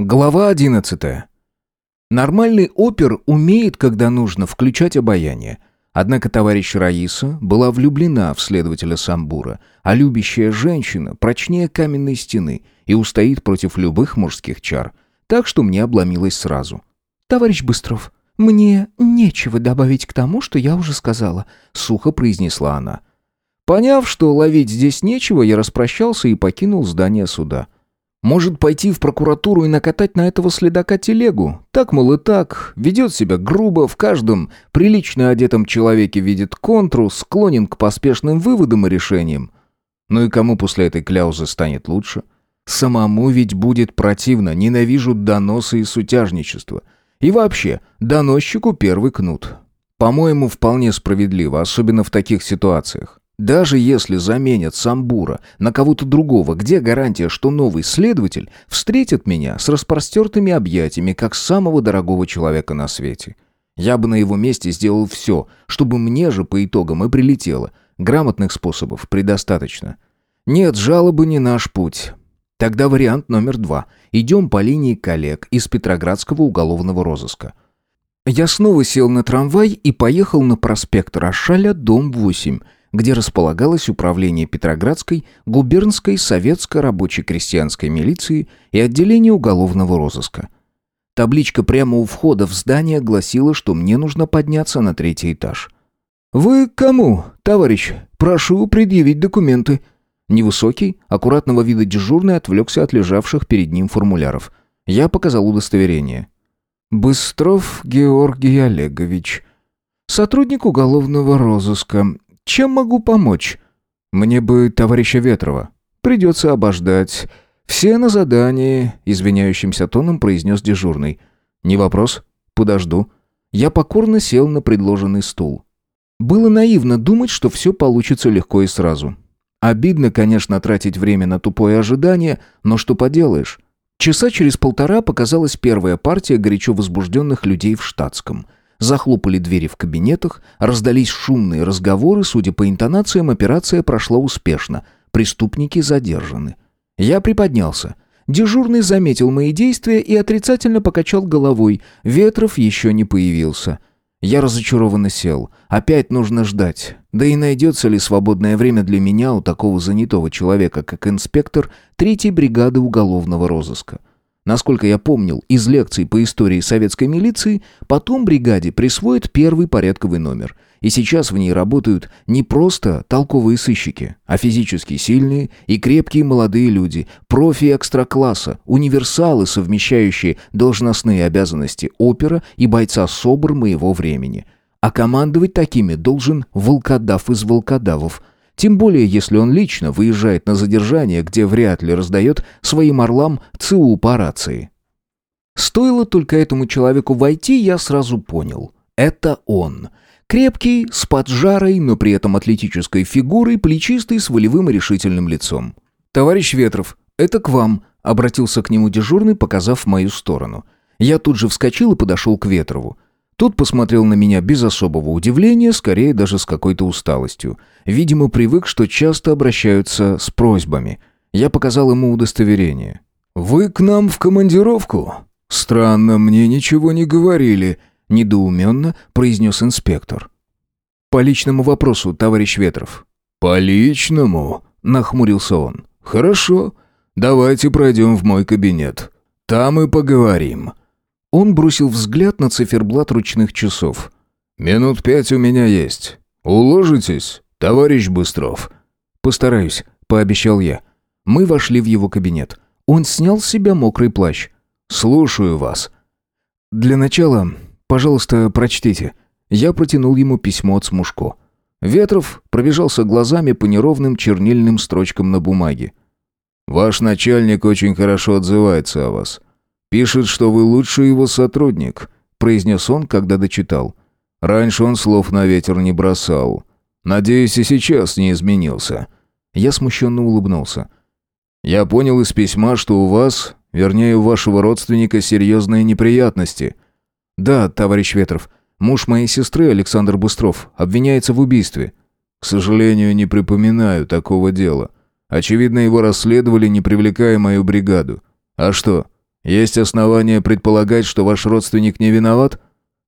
Глава 11. Нормальный опер умеет, когда нужно, включать обаяние. Однако товарищ Раиса была влюблена в следователя Самбура, а любящая женщина прочнее каменной стены и устоит против любых мужских чар. Так что мне обломилось сразу. «Товарищ Быстров, мне нечего добавить к тому, что я уже сказала», — сухо произнесла она. Поняв, что ловить здесь нечего, я распрощался и покинул здание суда. Может пойти в прокуратуру и накатать на этого следака телегу. Так, мол, и так. Ведет себя грубо, в каждом прилично одетом человеке видит контру, склонен к поспешным выводам и решениям. Ну и кому после этой кляузы станет лучше? Самому ведь будет противно, ненавижу доносы и сутяжничество. И вообще, доносчику первый кнут. По-моему, вполне справедливо, особенно в таких ситуациях. Даже если заменят Самбура на кого-то другого, где гарантия, что новый следователь встретит меня с распростертыми объятиями, как самого дорогого человека на свете? Я бы на его месте сделал все, чтобы мне же по итогам и прилетело. Грамотных способов предостаточно. Нет, жалобы не наш путь. Тогда вариант номер два. Идем по линии коллег из Петроградского уголовного розыска. Я снова сел на трамвай и поехал на проспект Рошаля, дом 8, где располагалось управление Петроградской губернской советско-рабочей крестьянской милиции и отделение уголовного розыска. Табличка прямо у входа в здание гласила, что мне нужно подняться на третий этаж. «Вы кому, товарищ? Прошу предъявить документы». Невысокий, аккуратного вида дежурный отвлекся от лежавших перед ним формуляров. Я показал удостоверение. «Быстров Георгий Олегович. Сотрудник уголовного розыска. Чем могу помочь? Мне бы товарища Ветрова. Придется обождать. Все на задании, извиняющимся тоном произнес дежурный. Не вопрос. Подожду. Я покорно сел на предложенный стул. Было наивно думать, что все получится легко и сразу. Обидно, конечно, тратить время на тупое ожидание, но что поделаешь. Часа через полтора показалась первая партия горячо возбужденных людей в штатском – Захлопали двери в кабинетах, раздались шумные разговоры, судя по интонациям, операция прошла успешно. Преступники задержаны. Я приподнялся. Дежурный заметил мои действия и отрицательно покачал головой. Ветров еще не появился. Я разочарованно сел. Опять нужно ждать. Да и найдется ли свободное время для меня у такого занятого человека, как инспектор третьей бригады уголовного розыска. Насколько я помнил из лекций по истории советской милиции, потом бригаде присвоят первый порядковый номер. И сейчас в ней работают не просто толковые сыщики, а физически сильные и крепкие молодые люди, профи экстра-класса, универсалы, совмещающие должностные обязанности опера и бойца СОБР моего времени. А командовать такими должен волкодав из волкодавов – тем более, если он лично выезжает на задержание, где вряд ли раздает своим орлам ЦУ по рации. Стоило только этому человеку войти, я сразу понял. Это он. Крепкий, с поджарой, но при этом атлетической фигурой, плечистый, с волевым и решительным лицом. «Товарищ Ветров, это к вам», — обратился к нему дежурный, показав мою сторону. Я тут же вскочил и подошел к Ветрову. Тот посмотрел на меня без особого удивления, скорее даже с какой-то усталостью. Видимо, привык, что часто обращаются с просьбами. Я показал ему удостоверение. «Вы к нам в командировку?» «Странно, мне ничего не говорили», — недоуменно произнес инспектор. «По личному вопросу, товарищ Ветров». «По личному?» — нахмурился он. «Хорошо, давайте пройдем в мой кабинет. Там и поговорим». Он бросил взгляд на циферблат ручных часов. «Минут пять у меня есть. Уложитесь, товарищ Быстров?» «Постараюсь», — пообещал я. Мы вошли в его кабинет. Он снял с себя мокрый плащ. «Слушаю вас». «Для начала, пожалуйста, прочтите». Я протянул ему письмо от Смушко. Ветров пробежался глазами по неровным чернильным строчкам на бумаге. «Ваш начальник очень хорошо отзывается о вас. «Пишет, что вы лучший его сотрудник», — произнес он, когда дочитал. «Раньше он слов на ветер не бросал. Надеюсь, и сейчас не изменился». Я смущенно улыбнулся. «Я понял из письма, что у вас, вернее, у вашего родственника, серьезные неприятности». «Да, товарищ Ветров. Муж моей сестры, Александр Быстров, обвиняется в убийстве». «К сожалению, не припоминаю такого дела. Очевидно, его расследовали, не привлекая мою бригаду. А что, Есть основания предполагать, что ваш родственник не виноват?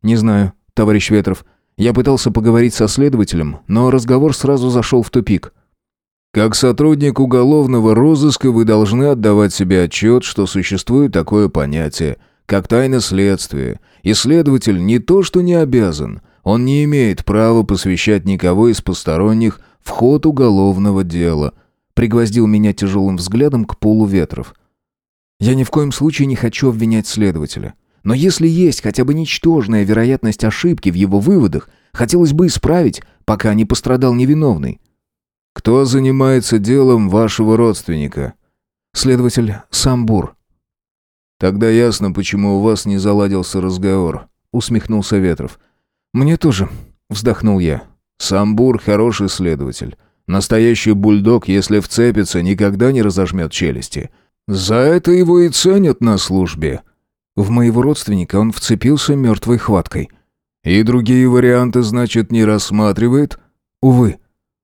Не знаю, товарищ Ветров. Я пытался поговорить со следователем, но разговор сразу зашел в тупик. Как сотрудник уголовного розыска вы должны отдавать себе отчет, что существует такое понятие, как тайна следствия, и следователь не то что не обязан, он не имеет права посвящать никого из посторонних в ход уголовного дела. Пригвоздил меня тяжелым взглядом к полу ветров. Я ни в коем случае не хочу обвинять следователя. Но если есть хотя бы ничтожная вероятность ошибки в его выводах, хотелось бы исправить, пока не пострадал невиновный. «Кто занимается делом вашего родственника?» «Следователь Самбур». «Тогда ясно, почему у вас не заладился разговор», — усмехнулся Ветров. «Мне тоже», — вздохнул я. «Самбур — хороший следователь. Настоящий бульдог, если вцепится, никогда не разожмет челюсти. За это его и ценят на службе». В моего родственника он вцепился мертвой хваткой. «И другие варианты, значит, не рассматривает?» «Увы».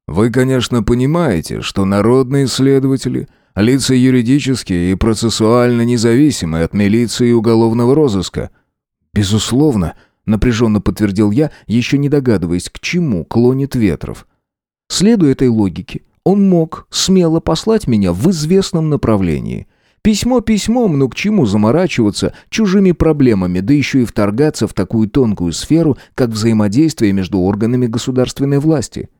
Вы, конечно, понимаете, что народные следователи – лица юридические и процессуально независимые от милиции и уголовного розыска. Безусловно, напряженно подтвердил я, еще не догадываясь, к чему клонит Ветров. Следуя этой логике, он мог смело послать меня в известном направлении. Письмо письмом, но к чему заморачиваться чужими проблемами, да еще и вторгаться в такую тонкую сферу, как взаимодействие между органами государственной власти –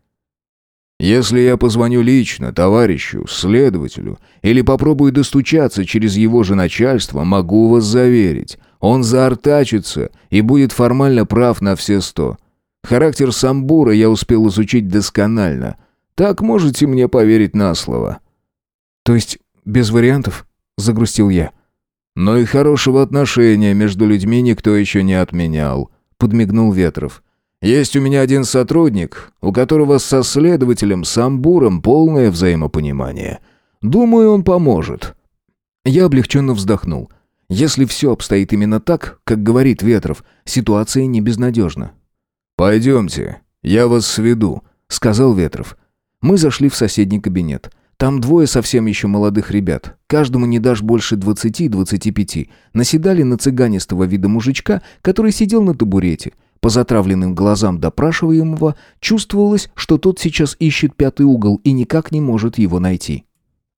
если я позвоню лично товарищу, следователю, или попробую достучаться через его же начальство, могу вас заверить, он заортачится и будет формально прав на все сто. Характер самбура я успел изучить досконально. Так можете мне поверить на слово». «То есть без вариантов?» — загрустил я. «Но и хорошего отношения между людьми никто еще не отменял», — подмигнул Ветров. Есть у меня один сотрудник, у которого со следователем Самбуром полное взаимопонимание. Думаю, он поможет». Я облегченно вздохнул. Если все обстоит именно так, как говорит Ветров, ситуация не безнадежна. «Пойдемте, я вас сведу», — сказал Ветров. Мы зашли в соседний кабинет. Там двое совсем еще молодых ребят. Каждому не дашь больше двадцати-двадцати пяти. Наседали на цыганистого вида мужичка, который сидел на табурете — по затравленным глазам допрашиваемого чувствовалось, что тот сейчас ищет пятый угол и никак не может его найти.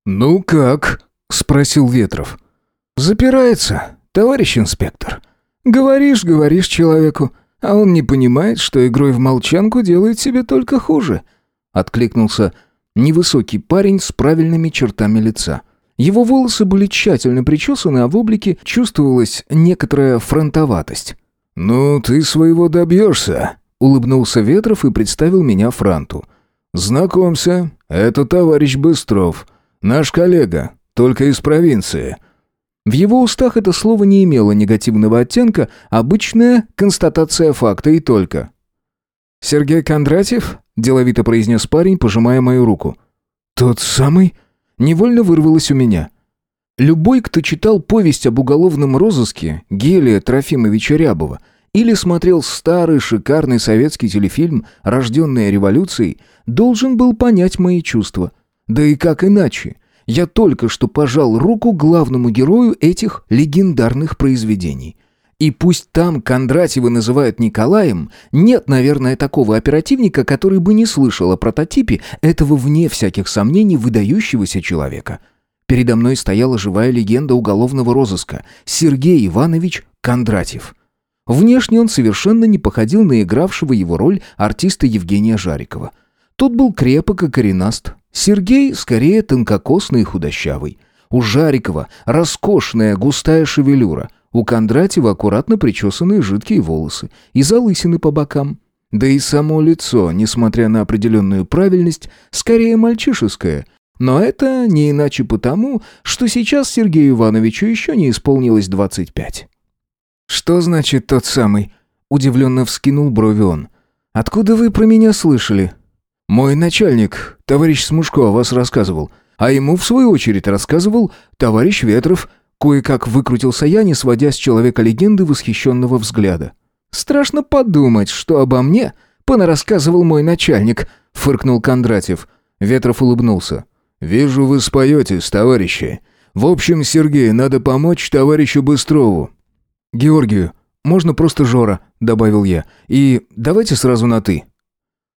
«Ну как?» — спросил Ветров. «Запирается, товарищ инспектор. Говоришь, говоришь человеку, а он не понимает, что игрой в молчанку делает себе только хуже», — откликнулся невысокий парень с правильными чертами лица. Его волосы были тщательно причесаны, а в облике чувствовалась некоторая фронтоватость. «Ну, ты своего добьешься», — улыбнулся Ветров и представил меня Франту. «Знакомься, это товарищ Быстров, наш коллега, только из провинции». В его устах это слово не имело негативного оттенка, обычная констатация факта и только. «Сергей Кондратьев?» – деловито произнес парень, пожимая мою руку. «Тот самый?» Невольно вырвалось у меня. Любой, кто читал повесть об уголовном розыске Гелия Трофимовича Рябова или смотрел старый шикарный советский телефильм «Рожденные революцией», должен был понять мои чувства. Да и как иначе? Я только что пожал руку главному герою этих легендарных произведений. И пусть там Кондратьева называют Николаем, нет, наверное, такого оперативника, который бы не слышал о прототипе этого, вне всяких сомнений, выдающегося человека – Передо мной стояла живая легенда уголовного розыска Сергей Иванович Кондратьев. Внешне он совершенно не походил на игравшего его роль артиста Евгения Жарикова. Тот был крепок и коренаст. Сергей скорее тонкокосный и худощавый. У Жарикова роскошная густая шевелюра, у Кондратьева аккуратно причесанные жидкие волосы и залысины по бокам. Да и само лицо, несмотря на определенную правильность, скорее мальчишеское – но это не иначе потому, что сейчас Сергею Ивановичу еще не исполнилось двадцать пять. «Что значит тот самый?» — удивленно вскинул брови он. «Откуда вы про меня слышали?» «Мой начальник, товарищ Смушко, о вас рассказывал. А ему, в свою очередь, рассказывал товарищ Ветров». Кое-как выкрутился я, не сводя с человека-легенды восхищенного взгляда. «Страшно подумать, что обо мне понарассказывал мой начальник», — фыркнул Кондратьев. Ветров улыбнулся. «Вижу, вы споетесь, товарищи. «В общем, Сергей, надо помочь товарищу Быстрову». «Георгию, можно просто Жора», — добавил я. «И давайте сразу на «ты».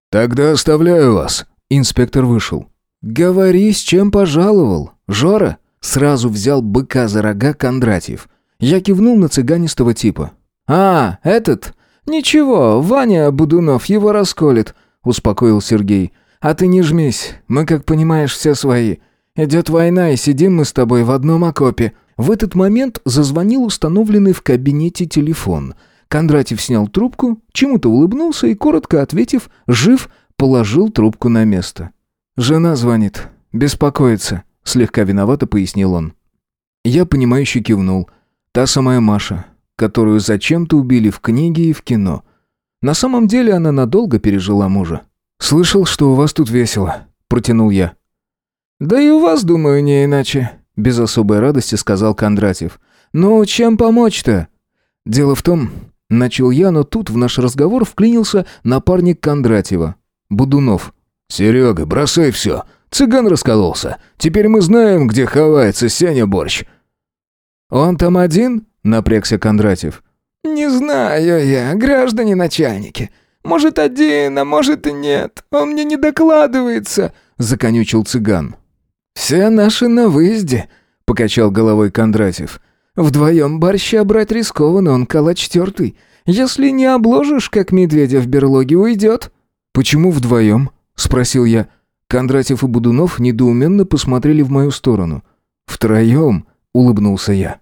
«Тогда оставляю вас». Инспектор вышел. «Говори, с чем пожаловал. Жора?» Сразу взял быка за рога Кондратьев. Я кивнул на цыганистого типа. «А, этот? Ничего, Ваня Будунов его расколет», — успокоил Сергей. «А ты не жмись, мы, как понимаешь, все свои. Идет война, и сидим мы с тобой в одном окопе». В этот момент зазвонил установленный в кабинете телефон. Кондратьев снял трубку, чему-то улыбнулся и, коротко ответив «жив», положил трубку на место. «Жена звонит. Беспокоится», — слегка виновато пояснил он. Я, понимающе кивнул. Та самая Маша, которую зачем-то убили в книге и в кино. На самом деле она надолго пережила мужа. «Слышал, что у вас тут весело», — протянул я. «Да и у вас, думаю, не иначе», — без особой радости сказал Кондратьев. «Ну, чем помочь-то?» «Дело в том...» — начал я, но тут в наш разговор вклинился напарник Кондратьева, Будунов. «Серега, бросай все. Цыган раскололся. Теперь мы знаем, где ховается Сеня Борщ». «Он там один?» — напрягся Кондратьев. «Не знаю я, граждане начальники. Может, один, а может и нет. Он мне не докладывается», — законючил цыган. «Все наши на выезде», — покачал головой Кондратьев. «Вдвоем борща брать рискованно, он калач тертый. Если не обложишь, как медведя в берлоге, уйдет». «Почему вдвоем?» — спросил я. Кондратьев и Будунов недоуменно посмотрели в мою сторону. «Втроем», — улыбнулся я.